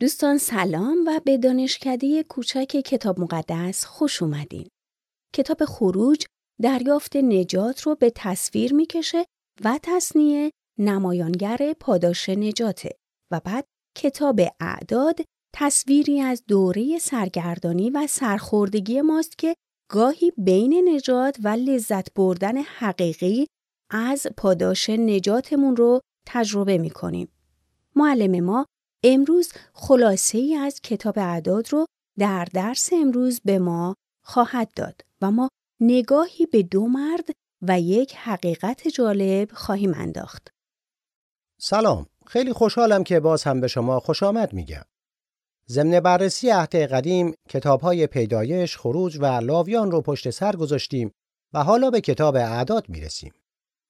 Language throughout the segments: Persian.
دوستان سلام و به دانشکده کوچک کتاب مقدس خوش اومدین. کتاب خروج دریافت نجات رو به تصویر می‌کشه و تصنیه نمایانگر پاداش نجاته و بعد کتاب اعداد تصویری از دوره سرگردانی و سرخوردگی ماست که گاهی بین نجات و لذت بردن حقیقی از پاداش نجاتمون رو تجربه می‌کنیم. معلم ما امروز خلاصه ای از کتاب اعداد رو در درس امروز به ما خواهد داد و ما نگاهی به دو مرد و یک حقیقت جالب خواهیم انداخت. سلام، خیلی خوشحالم که باز هم به شما خوش آمد میگم. ضمن بررسی عهد قدیم کتابهای پیدایش، خروج و لاویان رو پشت سر گذاشتیم و حالا به کتاب اعداد می‌رسیم.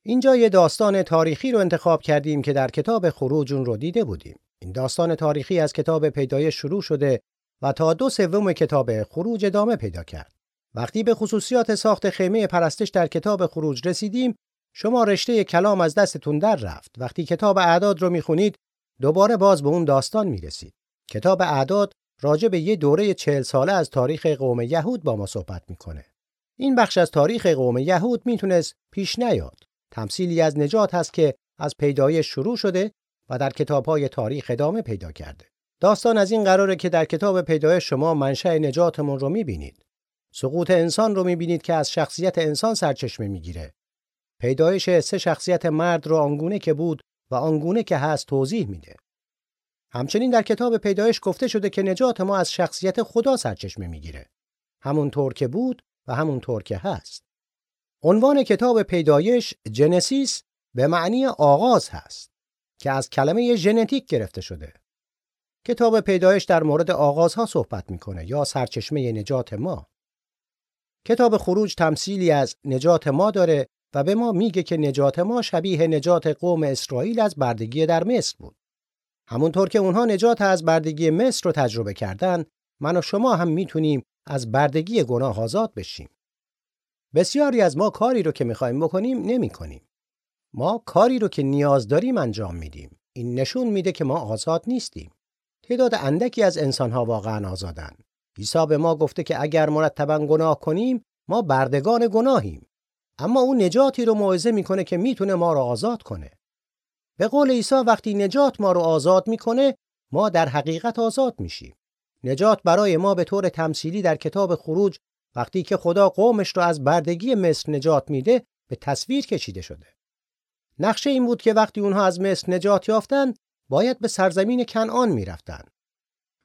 اینجا یه داستان تاریخی رو انتخاب کردیم که در کتاب خروج اون رو دیده بودیم. این داستان تاریخی از کتاب پیدایش شروع شده و تا دو سوم کتاب خروج ادامه پیدا کرد. وقتی به خصوصیات ساخت خیمه پرستش در کتاب خروج رسیدیم، شما رشته کلام از دستتون در رفت. وقتی کتاب اعداد رو می‌خونید، دوباره باز به اون داستان می‌رسید. کتاب اعداد راجع به یه دوره چهل ساله از تاریخ قوم یهود با ما صحبت می‌کنه. این بخش از تاریخ قوم یهود می‌تونست پیش نیاد. تمثیلی از نجات هست که از پیدایش شروع شده و در کتابهای تاریخ ادامه پیدا کرده. داستان از این قراره که در کتاب پیدایش شما منشأ نجاتمون رو می‌بینید. سقوط انسان رو می‌بینید که از شخصیت انسان سرچشمه می‌گیره. پیدایش سه شخصیت مرد رو آنگونه که بود و آنگونه که هست توضیح میده. همچنین در کتاب پیدایش گفته شده که نجات ما از شخصیت خدا سرچشمه می‌گیره. همونطور که بود و همونطور که هست. عنوان کتاب پیدایش جنسیس به معنی آغاز هست که از کلمه ژنتیک گرفته شده. کتاب پیدایش در مورد آغازها صحبت می‌کنه یا سرچشمه نجات ما. کتاب خروج تمثیلی از نجات ما داره و به ما میگه که نجات ما شبیه نجات قوم اسرائیل از بردگی در مصر بود. همونطور که اونها نجات از بردگی مصر رو تجربه کردن، من و شما هم می‌تونیم از بردگی گناه آزاد بشیم. بسیاری از ما کاری رو که می‌خوایم بکنیم نمی کنیم. ما کاری رو که نیاز داریم انجام میدیم. این نشون میده که ما آزاد نیستیم. تعداد اندکی از انسانها واقعا آزادن. عیسی به ما گفته که اگر مرتبا گناه کنیم ما بردگان گناهیم. اما او نجاتی رو موعظه می‌کنه که می‌تونه ما رو آزاد کنه. به قول عیسی وقتی نجات ما رو آزاد می‌کنه ما در حقیقت آزاد میشیم. نجات برای ما به طور تمثیلی در کتاب خروج وقتی که خدا قومش رو از بردگی مصر نجات میده به تصویر کشیده شده. نقشه این بود که وقتی اونها از مصر نجات یافتن باید به سرزمین کنعان می‌رفتن.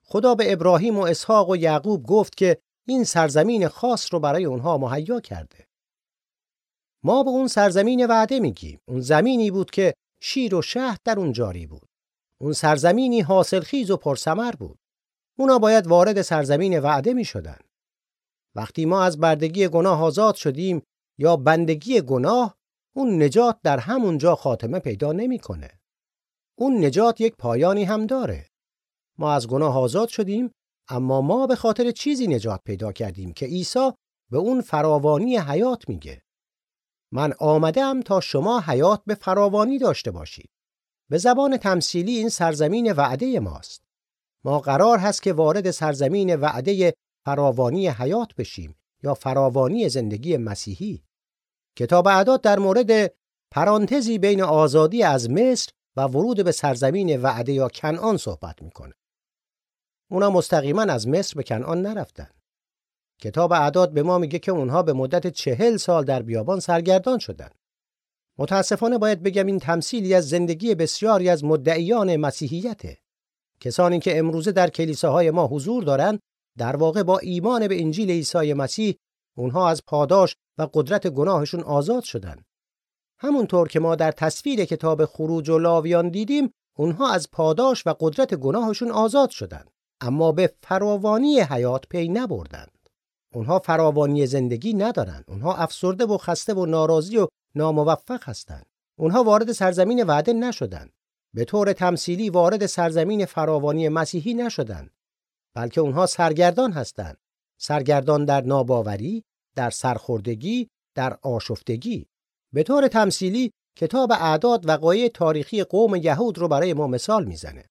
خدا به ابراهیم و اسحاق و یعقوب گفت که این سرزمین خاص رو برای اونها مهیا کرده. ما به اون سرزمین وعده میگیم. اون زمینی بود که شیر و شهد در اون جاری بود. اون سرزمینی حاصلخیز و پرثمر بود. اونا باید وارد سرزمین وعده می شدن. وقتی ما از بردگی گناه آزاد شدیم یا بندگی گناه اون نجات در همون جا خاتمه پیدا نمی‌کنه. اون نجات یک پایانی هم داره. ما از گناه آزاد شدیم اما ما به خاطر چیزی نجات پیدا کردیم که عیسی به اون فراوانی حیات میگه. من آمدم تا شما حیات به فراوانی داشته باشید. به زبان تمثیلی این سرزمین وعده ماست. ما قرار هست که وارد سرزمین وعده فراوانی حیات بشیم یا فراوانی زندگی مسیحی. کتاب اعداد در مورد پرانتزی بین آزادی از مصر و ورود به سرزمین وعده یا کنعان صحبت می‌کنه. اونا مستقیما از مصر به کنعان نرفتن. کتاب اعداد به ما میگه که اونها به مدت چهل سال در بیابان سرگردان شدن. متاسفانه باید بگم این تمثیلی از زندگی بسیاری از مدعیان مسیحیته. کسانی که امروزه در کلیساهای ما حضور دارند در واقع با ایمان به انجیل عیسی مسیح اونها از پاداش و قدرت گناهشون آزاد شدن. همونطور که ما در تصویر کتاب خروج و لاویان دیدیم اونها از پاداش و قدرت گناهشون آزاد شدند اما به فراوانی حیات پی نبردند. اونها فراوانی زندگی ندارند. اونها افسرده و خسته و ناراضی و ناموفق هستند. اونها وارد سرزمین وعده نشدند. به طور تمثیلی وارد سرزمین فراوانی مسیحی نشدند. بلکه اونها سرگردان هستند. سرگردان در ناباوری، در سرخوردگی، در آشفتگی. به طور تمثیلی کتاب اعداد وقایع تاریخی قوم یهود رو برای ما مثال می‌زنه.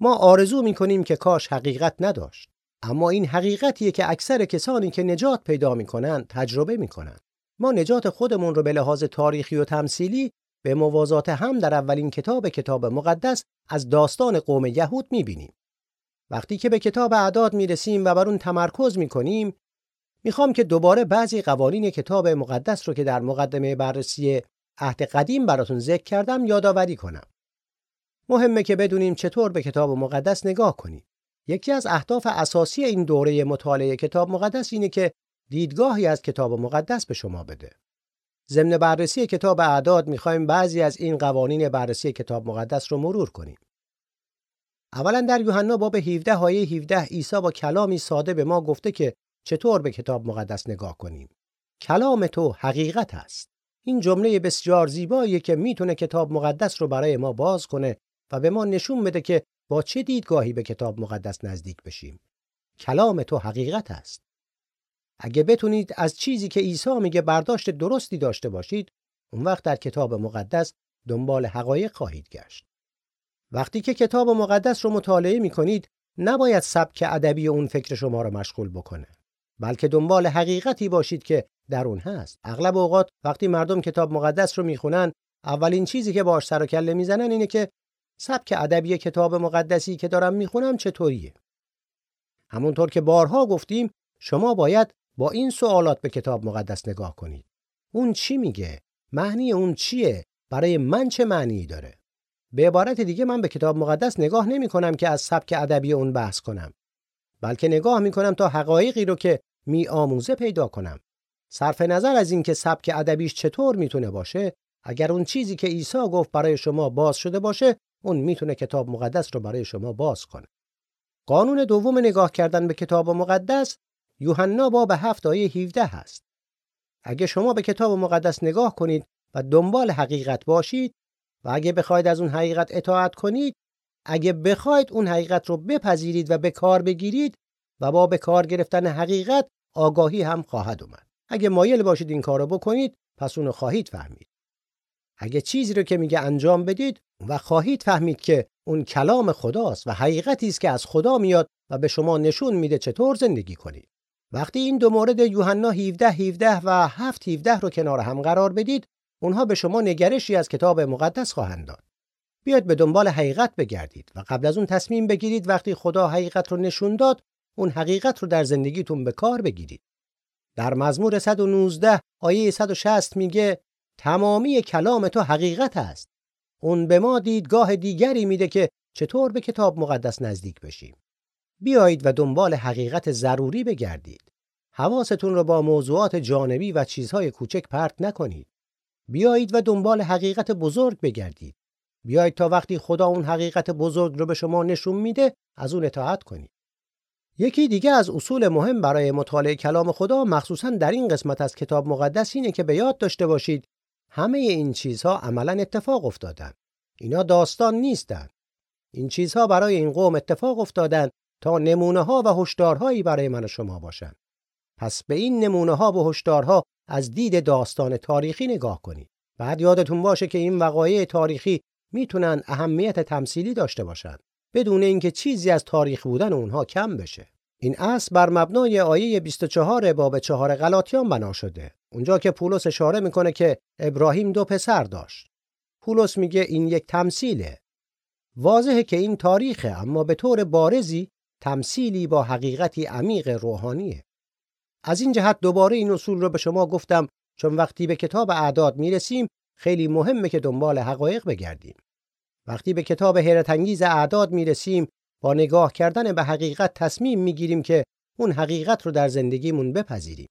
ما آرزو می کنیم که کاش حقیقت نداشت اما این حقیقتیه که اکثر کسانی که نجات پیدا می کنند تجربه می کنند ما نجات خودمون رو به لحاظ تاریخی و تمثیلی به موازات هم در اولین کتاب کتاب مقدس از داستان قوم یهود می بینیم. وقتی که به کتاب اعداد می رسیم و بر اون تمرکز می کنیم می‌خوام که دوباره بعضی قوانین کتاب مقدس رو که در مقدمه بررسی عهد قدیم براتون ذکر کردم یادآوری کنم. مهمه که بدونیم چطور به کتاب مقدس نگاه کنیم. یکی از اهداف اساسی این دوره مطالعه کتاب مقدس اینه که دیدگاهی از کتاب مقدس به شما بده. ضمن بررسی کتاب اعداد می‌خوایم بعضی از این قوانین بررسی کتاب مقدس رو مرور کنیم. اولا در یوحنا باب 17 آیه 17 عیسی با کلامی ساده به ما گفته که چطور به کتاب مقدس نگاه کنیم. کلام تو حقیقت است. این جمله بسیار زیباییه که می‌تونه کتاب مقدس رو برای ما باز کنه و به ما نشون بده که با چه دیدگاهی به کتاب مقدس نزدیک بشیم. کلام تو حقیقت است. اگه بتونید از چیزی که عیسی میگه برداشت درستی داشته باشید، اون وقت در کتاب مقدس دنبال حقایق خواهید گشت. وقتی که کتاب مقدس رو مطالعه می‌کنید، نباید سبک ادبی اون فکر شما رو مشغول بکنه. بلکه دنبال حقیقتی باشید که در اون هست. اغلب اوقات وقتی مردم کتاب مقدس رو می‌خونن، اولین چیزی که باش سر و کله می‌زنن اینه که سبک ادبی کتاب مقدسی که دارم می‌خونم چطوریه. همونطور که بارها گفتیم، شما باید با این سوالات به کتاب مقدس نگاه کنید. اون چی میگه؟ معنی اون چیه؟ برای من چه معنی داره؟ به عبارت دیگه من به کتاب مقدس نگاه نمی کنم که از سبک ادبی اون بحث کنم. بلکه نگاه می کنم تا حقایقی رو که می آموزه پیدا کنم. صرف نظر از اینکه سبک ادبیش چطور می‌تونه باشه، اگر اون چیزی که عیسی گفت برای شما باز شده باشه، اون می‌تونه کتاب مقدس رو برای شما باز کنه. قانون دوم نگاه کردن به کتاب مقدس یوحنا باب 7 آیه 17 هست. اگه شما به کتاب مقدس نگاه کنید و دنبال حقیقت باشید و اگه بخواید از اون حقیقت اطاعت کنید، اگه بخواید اون حقیقت رو بپذیرید و به کار بگیرید و با به کار گرفتن حقیقت آگاهی هم خواهد اومد. اگه مایل باشید این کارو بکنید، پس اون خواهید فهمید. اگه چیزی رو که میگه انجام بدید و خواهید فهمید که اون کلام خداست و حقیقتی است که از خدا میاد و به شما نشون میده چطور زندگی کنید. وقتی این دو مورد یوحنا 17 17 و 7 17 رو کنار هم قرار بدید اونها به شما نگرشی از کتاب مقدس خواهند داد بیاید به دنبال حقیقت بگردید و قبل از اون تصمیم بگیرید وقتی خدا حقیقت رو نشون داد اون حقیقت رو در زندگیتون به کار بگیرید در مزمور 119 آیه 160 میگه تمامی کلام تو حقیقت است اون به ما دیدگاه دیگری میده که چطور به کتاب مقدس نزدیک بشیم بیایید و دنبال حقیقت ضروری بگردید. حواستون رو با موضوعات جانبی و چیزهای کوچک پرت نکنید. بیایید و دنبال حقیقت بزرگ بگردید. بیایید تا وقتی خدا اون حقیقت بزرگ رو به شما نشون میده از اون اطاعت کنید. یکی دیگه از اصول مهم برای مطالعه کلام خدا مخصوصا در این قسمت از کتاب مقدس اینه که به یاد داشته باشید همه این چیزها عملا اتفاق افتادن. اینا داستان نیستن. این چیزها برای این قوم اتفاق افتادن تا نمونه ها و هشدارهایی برای من و شما باشند. پس به این نمونه ها و هشدارها از دید داستان تاریخی نگاه کنید. بعد یادتون باشه که این وقایع تاریخی می‌تونن اهمیت تمثیلی داشته باشند بدون اینکه چیزی از تاریخ بودن اونها کم بشه. این اصل بر مبنای آیه 24 باب 4 غلاطیان بنا شده. اونجا که پولس اشاره می‌کنه که ابراهیم دو پسر داشت. پولس میگه این یک تمثیله. واضحه که این تاریخه اما به طور بارزی تمثیلی با حقیقتی عمیق روحانیه. از این جهت دوباره این اصول رو به شما گفتم چون وقتی به کتاب اعداد می‌رسیم خیلی مهمه که دنبال حقایق بگردیم. وقتی به کتاب حیرت انگیز اعداد می‌رسیم با نگاه کردن به حقیقت تصمیم می‌گیریم که اون حقیقت رو در زندگیمون بپذیریم.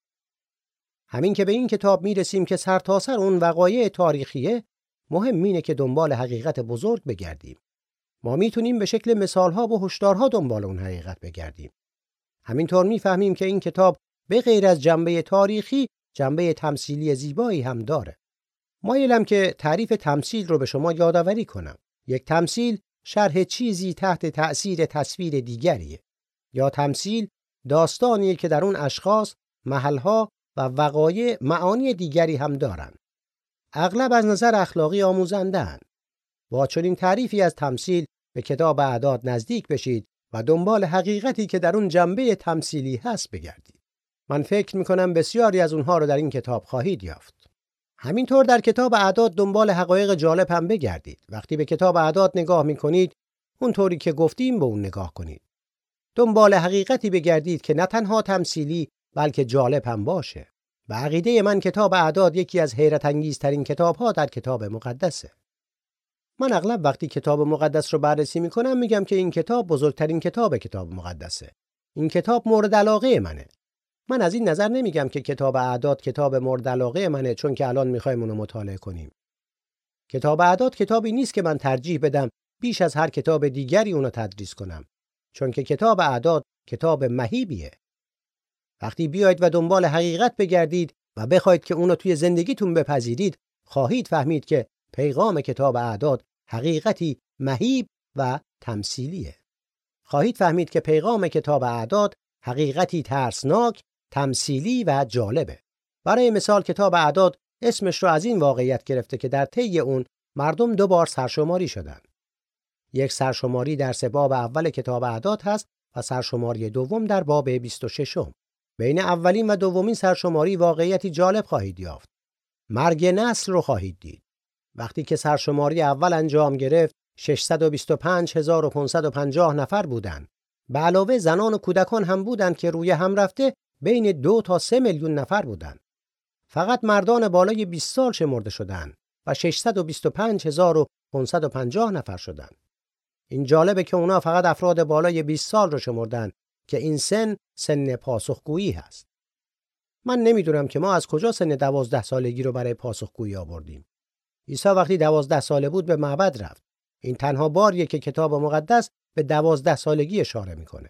همین که به این کتاب می‌رسیم که سرتاسر سر اون وقایع تاریخیه مهم اینه که دنبال حقیقت بزرگ بگردیم. ما می‌تونیم به شکل مثالها و هشدارها دنبال اون حقیقت بگردیم. همینطور می‌فهمیم که این کتاب به غیر از جنبه تاریخی جنبه تمثیلی زیبایی هم داره. مایلم که تعریف تمثیل رو به شما یادآوری کنم. یک تمثیل شرح چیزی تحت تأثیر تصویر دیگریه. یا تمثیل داستانیه که در اون اشخاص، محلها و وقایع معانی دیگری هم دارن. اغلب از نظر اخلاقی آموزندن. با چنین تعریفی از تمثیل به کتاب اعداد نزدیک بشید و دنبال حقیقتی که در اون جنبه تمثیلی هست بگردید. من فکر می کنم بسیاری از اونها رو در این کتاب خواهید یافت. همینطور در کتاب اعداد دنبال حقایق جالب هم بگردید. وقتی به کتاب اعداد نگاه می کنید، اونطوری که گفتیم به اون نگاه کنید. دنبال حقیقتی بگردید که نه تنها تمثیلی بلکه جالب هم باشه. به عقیده من کتاب اعداد یکی از حیرت انگیزترین کتاب ها در کتاب مقدسه. من اغلب وقتی کتاب مقدس رو بررسی می‌کنم میگم که این کتاب بزرگترین کتاب کتاب مقدسه. این کتاب مورد علاقه منه. من از این نظر نمیگم که کتاب اعداد کتاب مورد علاقه منه چون که الان می‌خوایم اونو مطالعه کنیم. کتاب اعداد کتابی نیست که من ترجیح بدم بیش از هر کتاب دیگری اونو تدریس کنم. چون که کتاب اعداد کتاب مهیبیه. وقتی بیاید و دنبال حقیقت بگردید و بخواید که اونو توی زندگیتون بپذیرید خواهید فهمید که پیغام کتاب اعداد حقیقتی مهیب و تمثیلیه. خواهید فهمید که پیغام کتاب اعداد حقیقتی ترسناک، تمثیلی و جالبه. برای مثال کتاب اعداد اسمش رو از این واقعیت گرفته که در طی اون مردم دو بار سرشماری شدند. یک سرشماری در سه باب اول کتاب اعداد هست و سرشماری دوم در باب 26 بین اولین و دومین سرشماری واقعیتی جالب خواهید یافت. مرگ نسل رو خواهید دید. وقتی که سرشماری اول انجام گرفت 625550 نفر بودند. به علاوه زنان و کودکان هم بودند که روی هم رفته بین دو تا سه میلیون نفر بودند. فقط مردان بالای 20 سال شمرده شدند و 625550 نفر شدند. این جالبه که اونا فقط افراد بالای 20 سال رو شمردن که این سن سن پاسخگویی هست. من نمی‌دونم که ما از کجا سن دوازده سالگی رو برای پاسخگویی آوردیم. عیسی وقتی دوازده ساله بود به معبد رفت. این تنها باریه که کتاب مقدس به دوازده سالگی اشاره می‌کنه.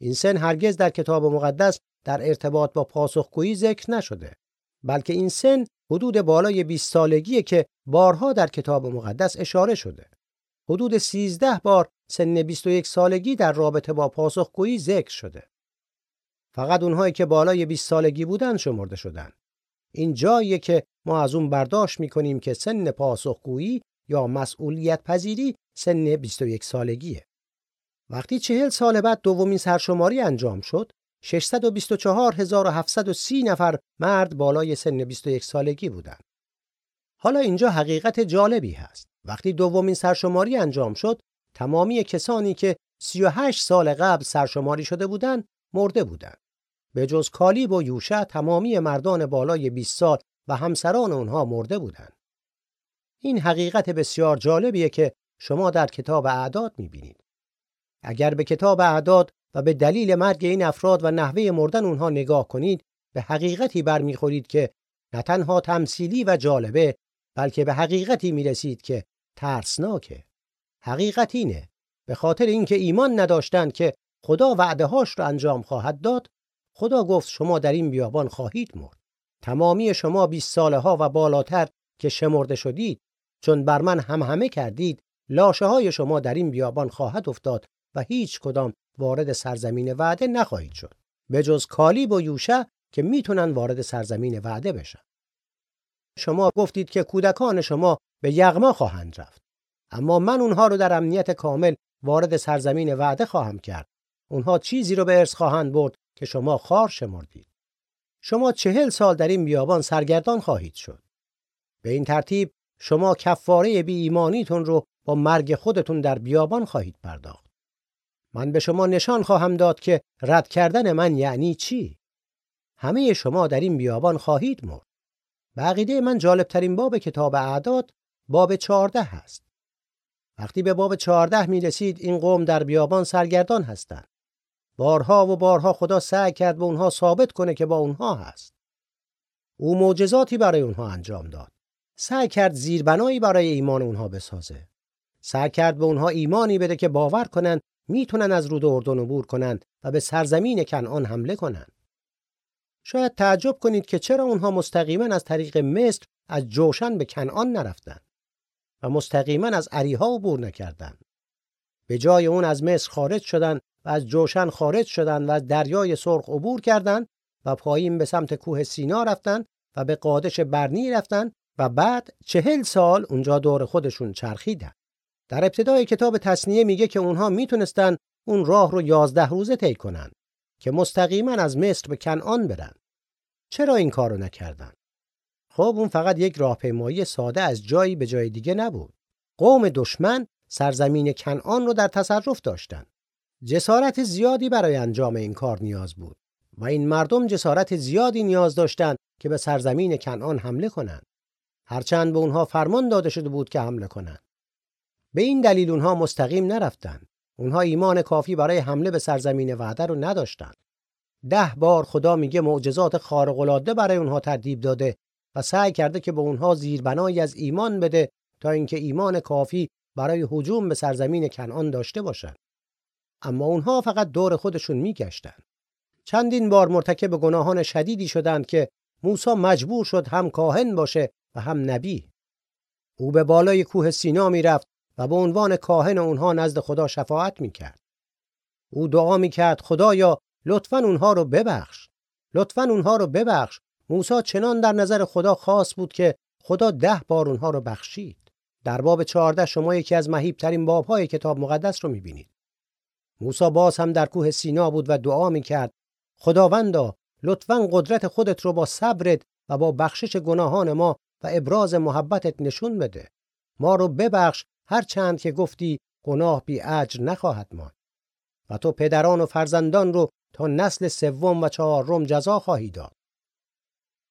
این سن هرگز در کتاب مقدس در ارتباط با پاسخگویی ذکر نشده. بلکه این سن حدود بالای 20 سالگیه که بارها در کتاب مقدس اشاره شده. حدود 13 بار سن 21 سالگی در رابطه با پاسخگویی ذکر شده. فقط اونهایی که بالای 20 سالگی بودن شمرده شدن. این جاییه که ما از اون برداشت می‌کنیم که سن پاسخگویی یا مسئولیت پذیری سن 21 سالگیه. وقتی چهل سال بعد دومین سرشماری انجام شد، 624730 نفر مرد بالای سن 21 سالگی بودند. حالا اینجا حقیقت جالبی هست. وقتی دومین سرشماری انجام شد، تمامی کسانی که 38 سال قبل سرشماری شده بودند، مرده بودند. به جز کالیب و یوشع تمامی مردان بالای 20 سال و همسران اونها مرده بودند. این حقیقت بسیار جالبیه که شما در کتاب اعداد می‌بینید. اگر به کتاب اعداد و به دلیل مرگ این افراد و نحوه مردن اونها نگاه کنید به حقیقتی برمیخورید که نه تنها تمثیلی و جالبه بلکه به حقیقتی می‌رسید که ترسناکه. حقیقت اینه به خاطر اینکه ایمان نداشتند که خدا وعده هاش رو انجام خواهد داد خدا گفت شما در این بیابان خواهید مرد تمامی شما 20 ساله ها و بالاتر که شمرده شدید چون بر من هم همه کردید لاشه های شما در این بیابان خواهد افتاد و هیچ کدام وارد سرزمین وعده نخواهید شد. به جز کالیب و یوشع که می‌تونن وارد سرزمین وعده بشن. شما گفتید که کودکان شما به یغما خواهند رفت. اما من اونها رو در امنیت کامل وارد سرزمین وعده خواهم کرد. اونها چیزی رو به ارث خواهند برد که شما خار شمردید. شما چهل سال در این بیابان سرگردان خواهید شد. به این ترتیب شما کفاره بی ایمانیتون رو با مرگ خودتون در بیابان خواهید پرداخت. من به شما نشان خواهم داد که رد کردن من یعنی چی همه شما در این بیابان خواهید مرد بقیده من جالبترین باب کتاب اعداد باب چهارده هست وقتی به باب چهارده می رسید این قوم در بیابان سرگردان هستند. بارها و بارها خدا سعی کرد به اونها ثابت کنه که با اونها هست. او معجزاتی برای اونها انجام داد. سعی کرد زیربنایی برای ایمان اونها بسازه. سعی کرد به اونها ایمانی بده که باور کنند می‌تونن از رود اردن عبور کنند و به سرزمین کنعان حمله کنند. شاید تعجب کنید که چرا اونها مستقیما از طریق مصر از جوشن به کنعان نرفتند. و مستقیما از عریها عبور نکردند. به جای اون از مصر خارج شدند و از جوشن خارج شدند و از دریای سرخ عبور کردند و پایین به سمت کوه سینا رفتند و به قادش برنی رفتند و بعد چهل سال اونجا دور خودشون چرخیدن. در ابتدای کتاب تصنیه میگه که اونها می‌تونستن اون راه رو یازده روزه طی کنن که مستقیما از مصر به کنعان برن. چرا این کارو نکردن؟ خب اون فقط یک راهپیمایی ساده از جایی به جای دیگه نبود. قوم دشمن سرزمین کنعان رو در تصرف داشتند. جسارت زیادی برای انجام این کار نیاز بود و این مردم جسارت زیادی نیاز داشتند که به سرزمین کنعان حمله کنند. هرچند به اونها فرمان داده شده بود که حمله کنند. به این دلیل اونها مستقیم نرفتند. اونها ایمان کافی برای حمله به سرزمین وعده رو نداشتند. ده بار خدا میگه معجزات خارق برای اونها ترتیب داده و سعی کرده که به اونها زیربنایی از ایمان بده تا اینکه ایمان کافی برای هجوم به سرزمین کنعان داشته باشند. اما اونها فقط دور خودشون میگشتند. چندین بار مرتکب گناهان شدیدی شدند که موسی مجبور شد هم کاهن باشه و هم نبی. او به بالای کوه سینا می‌رفت و به عنوان کاهن اونها نزد خدا شفاعت می‌کرد. او دعا می‌کرد خدایا لطفا اونها رو ببخش. لطفا اونها رو ببخش. موسی چنان در نظر خدا خاص بود که خدا ده بار اونها رو بخشید. در باب 14 شما یکی از مهیب ترین باب های کتاب مقدس رو می‌بینید. موسی باز هم در کوه سینا بود و دعا می‌کرد خداوندا لطفا قدرت خودت رو با صبرت و با بخشش گناهان ما و ابراز محبتت نشون بده. ما رو ببخش هر چند که گفتی گناه بی اجر نخواهد ماند. و تو پدران و فرزندان رو تا نسل سوم و چهارم جزا خواهی داد.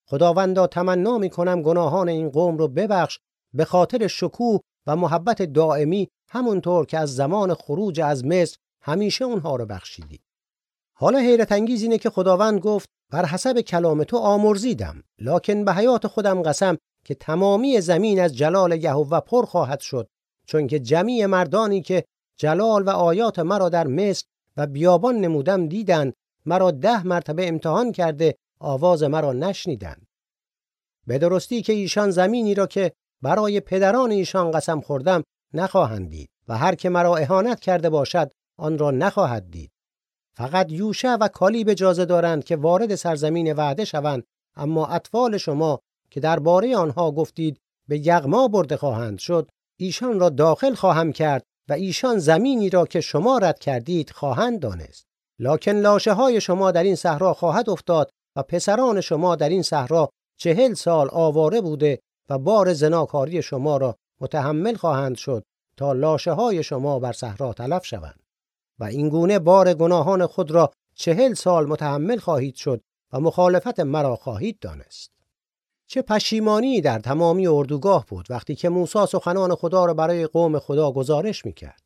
خداوندا تمنا می کنم گناهان این قوم رو ببخش به خاطر شکوه و محبت دائمی همونطور که از زمان خروج از مصر همیشه اونها رو بخشیدی. حالا حیرت انگیز اینه که خداوند گفت بر حسب کلام تو آمرزیدم لکن به حیات خودم قسم که تمامی زمین از جلال یهوه پر خواهد شد چون که جمیع مردانی که جلال و آیات مرا در مصر و بیابان نمودم دیدند مرا ده مرتبه امتحان کرده آواز مرا نشنیدند. به درستی که ایشان زمینی را که برای پدران ایشان قسم خوردم نخواهند دید و هر که مرا اهانت کرده باشد آن را نخواهد دید. فقط یوشع و کالیب اجازه دارند که وارد سرزمین وعده شوند اما اطفال شما که درباره آنها گفتید به یغما برده خواهند شد ایشان را داخل خواهم کرد و ایشان زمینی را که شما رد کردید خواهند دانست. لکن لاشه های شما در این صحرا خواهد افتاد و پسران شما در این صحرا چهل سال آواره بوده و بار زناکاری شما را متحمل خواهند شد تا لاشه های شما بر صحرا تلف شوند. و این گونه بار گناهان خود را چهل سال متحمل خواهید شد و مخالفت مرا خواهید دانست. چه پشیمانی در تمامی اردوگاه بود وقتی که موسی سخنان خدا را برای قوم خدا گزارش می‌کرد.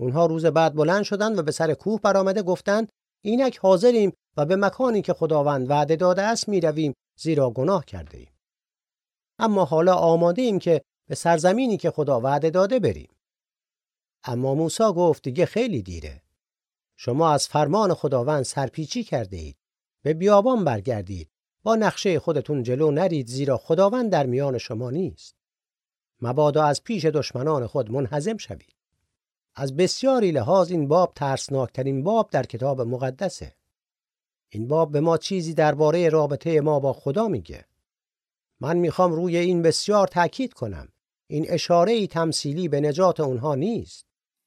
اونها روز بعد بلند شدند و به سر کوه برآمده گفتند اینک حاضریم و به مکانی که خداوند وعده داده است می‌رویم زیرا گناه کرده ایم. اما حالا آماده ایم که به سرزمینی که خدا وعده داده بریم. اما موسی گفت دیگه خیلی دیره. شما از فرمان خداوند سرپیچی کرده اید. به بیابان برگردید با نقشه خودتون جلو نرید زیرا خداوند در میان شما نیست. مبادا از پیش دشمنان خود منحزم شوید. از بسیاری لحاظ این باب ترسناکترین باب در کتاب مقدسه. این باب به ما چیزی درباره رابطه ما با خدا میگه. من می‌خوام روی این بسیار تاکید کنم. این اشاره ای تمثیلی به نجات اونها نیست.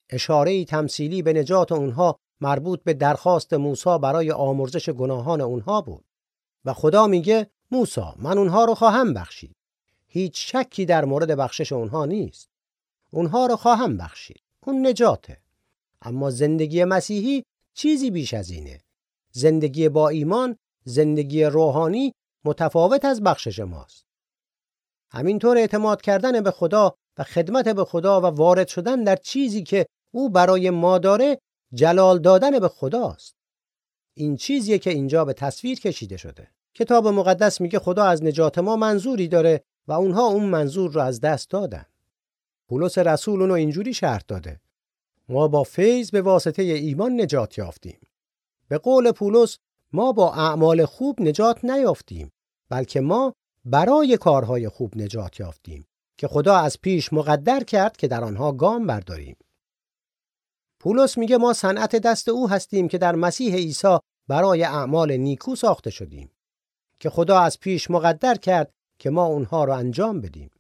اشاره ای تمثیلی به نجات اونها مربوط به درخواست موسی برای آمرزش گناهان اونها بود. و خدا میگه موسی من اونها رو خواهم بخشید. هیچ شکی در مورد بخشش اونها نیست. اونها رو خواهم بخشید. اون نجاته. اما زندگی مسیحی چیزی بیش از اینه. زندگی با ایمان، زندگی روحانی متفاوت از بخشش ماست. همینطور اعتماد کردن به خدا و خدمت به خدا و وارد شدن در چیزی که او برای ما داره جلال دادن به خداست. این چیزیه که اینجا به تصویر کشیده شده. کتاب مقدس میگه خدا از نجات ما منظوری داره و اونها اون منظور رو از دست دادن. پولس رسول اونو اینجوری شرط داده. ما با فیض به واسطه ایمان نجات یافتیم. به قول پولس ما با اعمال خوب نجات نیافتیم بلکه ما برای کارهای خوب نجات یافتیم که خدا از پیش مقدر کرد که در آنها گام برداریم. پولس میگه ما صنعت دست او هستیم که در مسیح عیسی برای اعمال نیکو ساخته شدیم که خدا از پیش مقدر کرد که ما اونها رو انجام بدیم.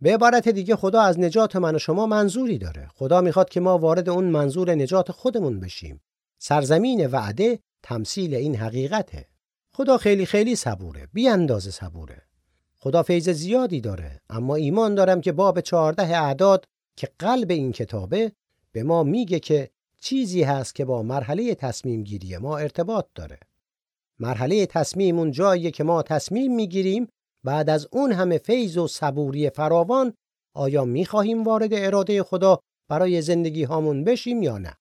به عبارت دیگه خدا از نجات من و شما منظوری داره. خدا می‌خواد که ما وارد اون منظور نجات خودمون بشیم. سرزمین وعده تمثیل این حقیقته. خدا خیلی خیلی صبوره. بی اندازه صبوره. خدا فیض زیادی داره اما ایمان دارم که باب چهارده اعداد که قلب این کتابه به ما میگه که چیزی هست که با مرحله تصمیم گیری ما ارتباط داره. مرحله تصمیم اون جاییه که ما تصمیم می‌گیریم بعد از اون همه فیض و صبوری فراوان آیا می‌خواهیم وارد اراده خدا برای زندگی هامون بشیم یا نه؟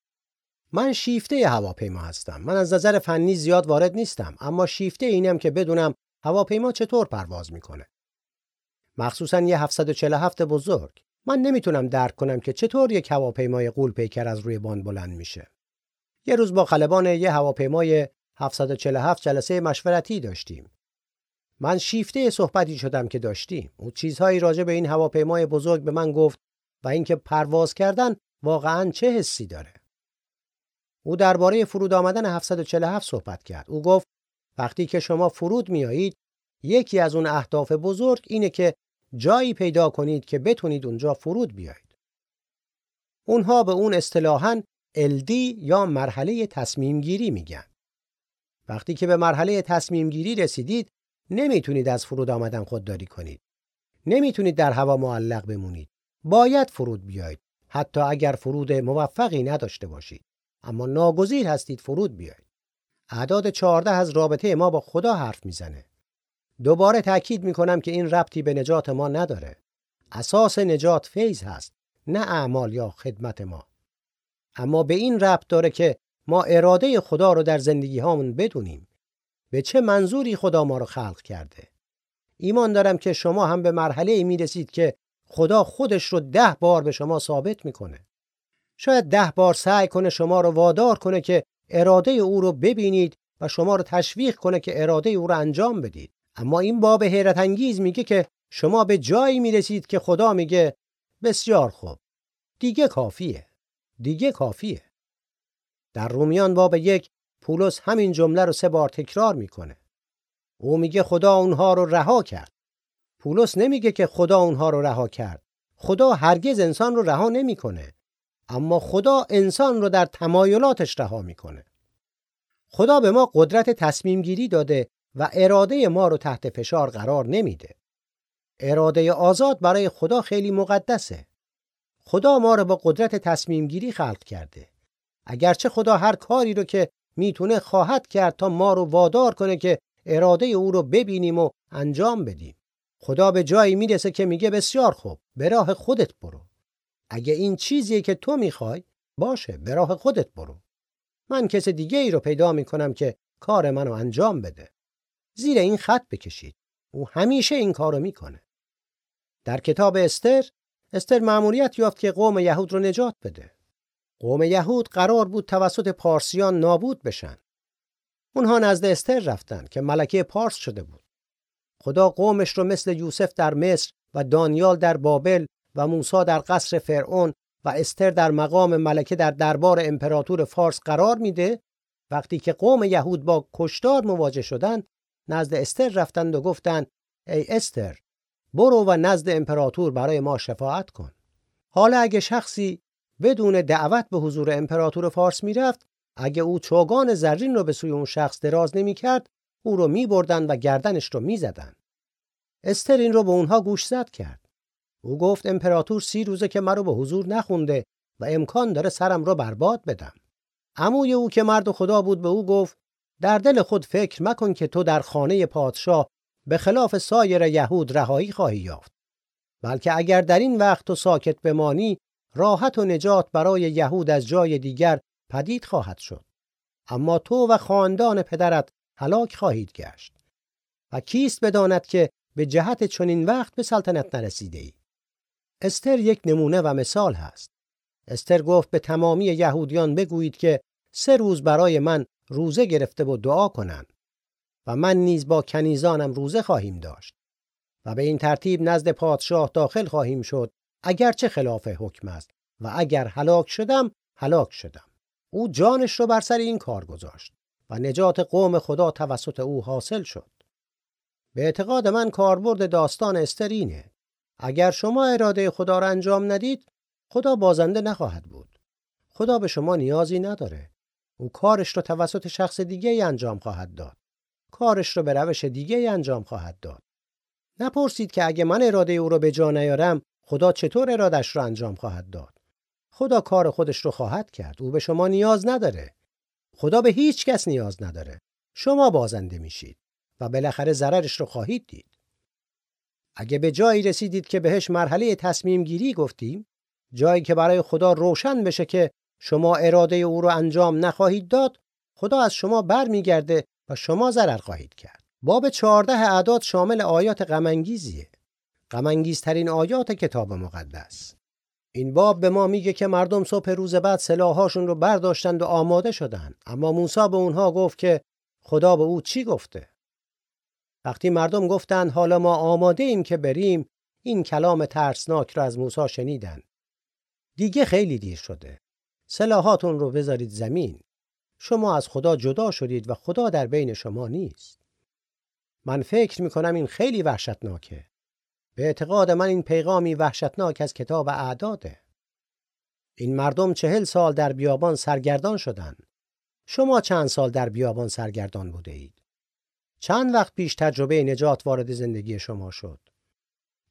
من شیفته هواپیما هستم. من از نظر فنی زیاد وارد نیستم اما شیفته اینم که بدونم هواپیما چطور پرواز می‌کنه. مخصوصا یه 747 بزرگ. من نمی‌تونم درک کنم که چطور یک هواپیمای قول پیکر از روی بان بلند میشه. یه روز با خلبان یه هواپیمای 747 جلسه مشورتی داشتیم. من شیفته صحبتی شدم که داشتیم. او چیزهایی راجع به این هواپیمای بزرگ به من گفت و اینکه پرواز کردن واقعا چه حسی داره. او درباره فرود آمدن 747 صحبت کرد. او گفت وقتی که شما فرود میایید یکی از اون اهداف بزرگ اینه که جایی پیدا کنید که بتونید اونجا فرود بیایید. اونها به اون اصطلاحاً LD یا مرحله تصمیم گیری میگن. وقتی که به مرحله تصمیم گیری رسیدید نمی‌تونید از فرود آمدن خودداری کنید. نمی‌تونید در هوا معلق بمونید. باید فرود بیایید. حتی اگر فرود موفقی نداشته باشید. اما ناگزیر هستید فرود بیایید. اعداد 14 از رابطه ما با خدا حرف می‌زنه. دوباره تأکید می‌کنم که این ربطی به نجات ما نداره. اساس نجات فیض هست نه اعمال یا خدمت ما. اما به این ربط داره که ما اراده خدا رو در زندگی هامون بدونیم. به چه منظوری خدا ما رو خلق کرده. ایمان دارم که شما هم به مرحله می رسید که خدا خودش رو ده بار به شما ثابت می‌کنه. شاید ده بار سعی کنه شما رو وادار کنه که اراده او رو ببینید و شما رو تشویق کنه که اراده او رو انجام بدید. اما این باب حیرت انگیز میگه که شما به جایی می‌رسید که خدا میگه بسیار خوب. دیگه کافیه. دیگه کافیه. در رومیان باب یک پولس همین جمله رو سه بار تکرار می‌کنه. او میگه خدا اونها رو رها کرد. پولس نمیگه که خدا اونها رو رها کرد. خدا هرگز انسان رو رها نمی‌کنه. اما خدا انسان رو در تمایلاتش رها می‌کنه. خدا به ما قدرت تصمیم گیری داده و اراده ما رو تحت فشار قرار نمیده. اراده آزاد برای خدا خیلی مقدسه. خدا ما رو با قدرت تصمیم گیری خلق کرده. اگرچه خدا هر کاری رو که می‌تونه خواهد کرد تا ما رو وادار کنه که اراده او رو ببینیم و انجام بدیم. خدا به جایی می‌رسه که میگه بسیار خوب به راه خودت برو. اگه این چیزیه که تو می‌خوای باشه به راه خودت برو. من کس دیگه ای رو پیدا می‌کنم که کار منو انجام بده. زیر این خط بکشید. او همیشه این کارو می‌کنه. در کتاب استر استر مأموریت یافت که قوم یهود رو نجات بده. قوم یهود قرار بود توسط پارسیان نابود بشن. اونها نزد استر رفتن که ملکه پارس شده بود. خدا قومش رو مثل یوسف در مصر و دانیال در بابل و موسی در قصر فرعون و استر در مقام ملکه در دربار امپراتور فارس قرار میده وقتی که قوم یهود با کشتار مواجه شدند نزد استر رفتند و گفتند ای استر برو و نزد امپراتور برای ما شفاعت کن. حالا اگه شخصی بدون دعوت به حضور امپراتور فارس می‌رفت اگه او چوگان زرین رو به سوی اون شخص دراز نمی‌کرد او رو میبردن و گردنش رو می‌زدن استر این رو به اونها گوش زد کرد. او گفت امپراتور سی روزه که مرا به حضور نخونده و امکان داره سرم رو برباد بدم. عموی او که مرد خدا بود به او گفت در دل خود فکر مکن که تو در خانه پادشاه به خلاف سایر یهود رهایی خواهی یافت. بلکه اگر در این وقت تو ساکت بمانی راحت و نجات برای یهود از جای دیگر پدید خواهد شد. اما تو و خاندان پدرت هلاک خواهید گشت. و کیست بداند که به جهت چنین وقت به سلطنت نرسیده ای؟ استر یک نمونه و مثال هست. استر گفت به تمامی یهودیان بگویید که سه روز برای من روزه گرفته و دعا کنند و من نیز با کنیزانم روزه خواهیم داشت و به این ترتیب نزد پادشاه داخل خواهیم شد اگرچه خلاف حکم است و اگر هلاک شدم هلاک شدم. او جانش رو بر سر این کار گذاشت و نجات قوم خدا توسط او حاصل شد. به اعتقاد من کاربرد داستان استرینه. اگر شما اراده خدا را انجام ندید خدا بازنده نخواهد بود. خدا به شما نیازی نداره. او کارش رو توسط شخص دیگه ای انجام خواهد داد. کارش رو به روش دیگه ای انجام خواهد داد. نپرسید که اگه من اراده او رو به جا نیارم خدا چطور ارادش رو انجام خواهد داد؟ خدا کار خودش رو خواهد کرد. او به شما نیاز نداره. خدا به هیچ کس نیاز نداره. شما بازنده میشید و بالاخره ضررش رو خواهید دید. اگه به جایی رسیدید که بهش مرحله تصمیم گیری گفتیم جایی که برای خدا روشن بشه که شما اراده او رو انجام نخواهید داد خدا از شما برمیگرده و شما ضرر خواهید کرد. باب 14 اعداد شامل آیات غمانگیزیه. غمانگیزترین آیات کتاب مقدس. این باب به ما میگه که مردم صبح روز بعد سلاحاشون رو برداشتند و آماده شدند. اما موسی به اونها گفت که خدا به او چی گفته؟ وقتی مردم گفتند حالا ما آماده ایم که بریم این کلام ترسناک را از موسی شنیدن. دیگه خیلی دیر شده. سلاحاتون رو بذارید زمین. شما از خدا جدا شدید و خدا در بین شما نیست. من فکر می‌کنم این خیلی وحشتناکه. به اعتقاد من این پیغامی وحشتناک از کتاب اعداده. این مردم چهل سال در بیابان سرگردان شدند شما چند سال در بیابان سرگردان بوده اید چند وقت پیش تجربه نجات وارد زندگی شما شد؟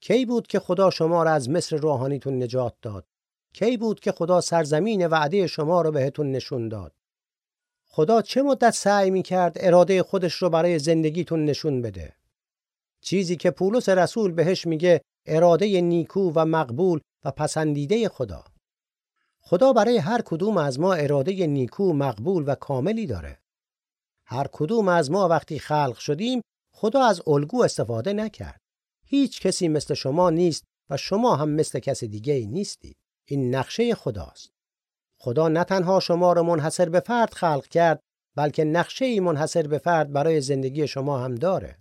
کی بود که خدا شما را از مصر روحانیتون نجات داد؟ کی بود که خدا سرزمین وعده شما رو بهتون نشون داد؟ خدا چه مدت سعی می کرد اراده خودش رو برای زندگیتون نشون بده؟ چیزی که پولس رسول بهش میگه اراده نیکو و مقبول و پسندیده خدا. خدا برای هر کدوم از ما اراده نیکو مقبول و کاملی داره. هر کدوم از ما وقتی خلق شدیم خدا از الگو استفاده نکرد. هیچ کسی مثل شما نیست و شما هم مثل کس دیگه ای نیستید. این نقشه خداست. خدا نه تنها شما را منحصر به فرد خلق کرد بلکه نقشه ای منحصر به فرد برای زندگی شما هم داره.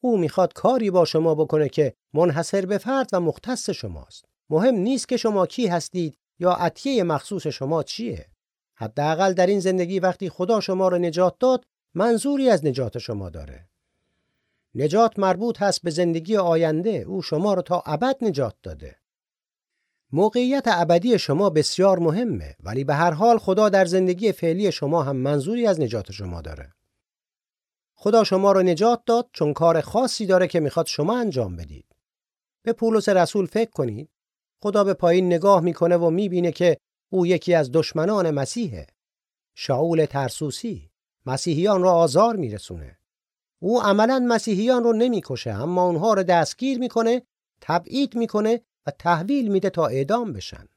او می‌خواد کاری با شما بکنه که منحصر به فرد و مختص شماست. مهم نیست که شما کی هستید یا عطیه مخصوص شما چیه. حداقل در این زندگی وقتی خدا شما را نجات داد منظوری از نجات شما داره. نجات مربوط هست به زندگی آینده. او شما را تا ابد نجات داده. موقعیت ابدی شما بسیار مهمه ولی به هر حال خدا در زندگی فعلی شما هم منظوری از نجات شما داره. خدا شما را نجات داد چون کار خاصی داره که می‌خواد شما انجام بدید. به پولس رسول فکر کنید. خدا به پایین نگاه می‌کنه و می‌بینه که او یکی از دشمنان مسیحه. شاول ترسوسی مسیحیان را آزار میرسونه. او عملا مسیحیان رو نمی‌کشه اما اونها رو دستگیر می‌کنه تبعید می‌کنه و تحویل میده تا اعدام بشن.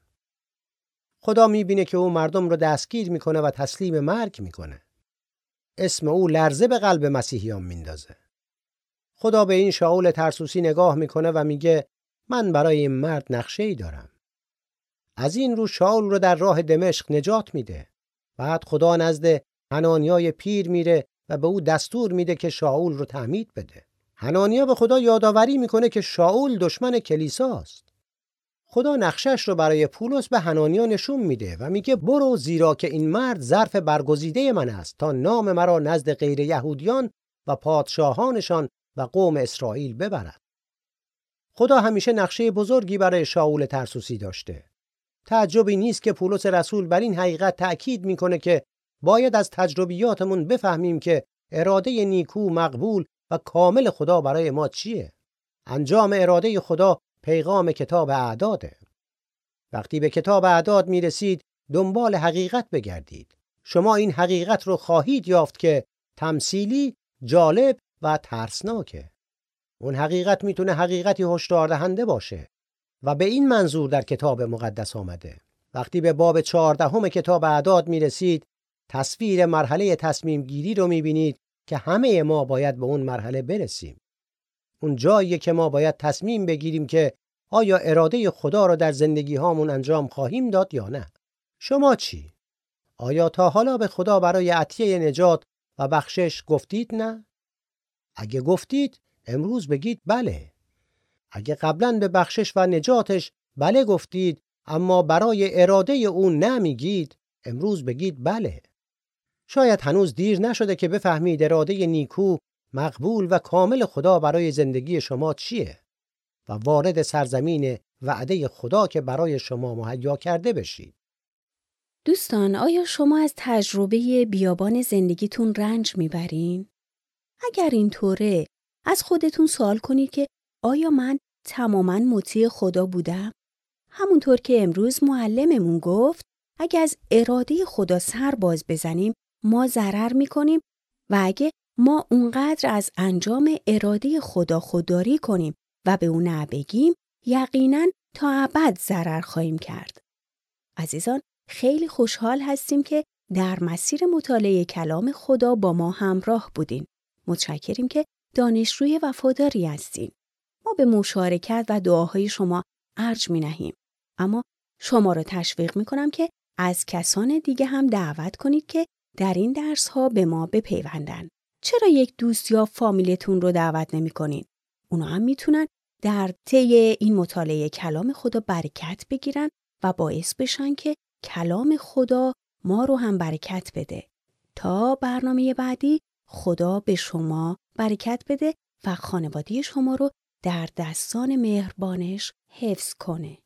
خدا می‌بینه که او مردم رو دستگیر می‌کنه و تسلیم مرگ می‌کنه. اسم او لرزه به قلب مسیحیان میندازه. خدا به این شاول ترسوسی نگاه می‌کنه و میگه من برای این مرد نقشه ای دارم. از این رو شاول رو در راه دمشق نجات میده. بعد خدا نزد هنانیای پیر میره و به او دستور میده که شاول رو تعمید بده. هنانیا به خدا یادآوری می‌کنه که شاول دشمن کلیساست. خدا نقشش رو برای پولس به هنانیا نشون میده و میگه برو زیرا که این مرد ظرف برگزیده من است تا نام مرا نزد غیر یهودیان و پادشاهانشان و قوم اسرائیل ببرد. خدا همیشه نقشه بزرگی برای شاول ترسوسی داشته. تعجبی نیست که پولس رسول بر این حقیقت تأکید می‌کنه که باید از تجربیاتمون بفهمیم که اراده نیکو مقبول و کامل خدا برای ما چیه. انجام اراده خدا پیغام کتاب اعداده. وقتی به کتاب اعداد می رسید دنبال حقیقت بگردید. شما این حقیقت رو خواهید یافت که تمثیلی جالب و ترسناکه. اون حقیقت می‌تونه حقیقتی هشدار دهنده باشه و به این منظور در کتاب مقدس آمده. وقتی به باب چهاردهم کتاب اعداد می رسید تصویر مرحله تصمیم گیری رو می بینید که همه ما باید به اون مرحله برسیم. اون جاییه که ما باید تصمیم بگیریم که آیا اراده خدا را در زندگی هامون انجام خواهیم داد یا نه. شما چی؟ آیا تا حالا به خدا برای عطیه نجات و بخشش گفتید نه؟ اگه گفتید امروز بگید بله. اگه قبلا به بخشش و نجاتش بله گفتید اما برای اراده او نمیگید امروز بگید بله. شاید هنوز دیر نشده که بفهمید اراده نیکو مقبول و کامل خدا برای زندگی شما چیه و وارد سرزمین وعده خدا که برای شما مهیا کرده بشید. دوستان آیا شما از تجربه بیابان زندگیتون رنج می‌برین؟ اگر اینطوره از خودتون سوال کنید که آیا من تماما مطیع خدا بودم؟ همونطور که امروز معلممون گفت اگه از اراده خدا سر باز بزنیم ما ضرر می‌کنیم و اگه ما اونقدر از انجام اراده خدا خودداری کنیم و به اون نبگیم یقینا تا ابد ضرر خواهیم کرد. عزیزان خیلی خوشحال هستیم که در مسیر مطالعه کلام خدا با ما همراه بودین. متشکریم که دانشجوی وفاداری هستین. ما به مشارکت و دعاهای شما ارج می نهیم. اما شما را تشویق می کنم که از کسان دیگه هم دعوت کنید که در این درس ها به ما بپیوندن. چرا یک دوست یا فامیلتون رو دعوت نمی کنین؟ اونا هم می‌تونن در طی این مطالعه کلام خدا برکت بگیرن و باعث بشن که کلام خدا ما رو هم برکت بده. تا برنامه بعدی خدا به شما برکت بده و خانواده شما رو در دستان مهربانش حفظ کنه.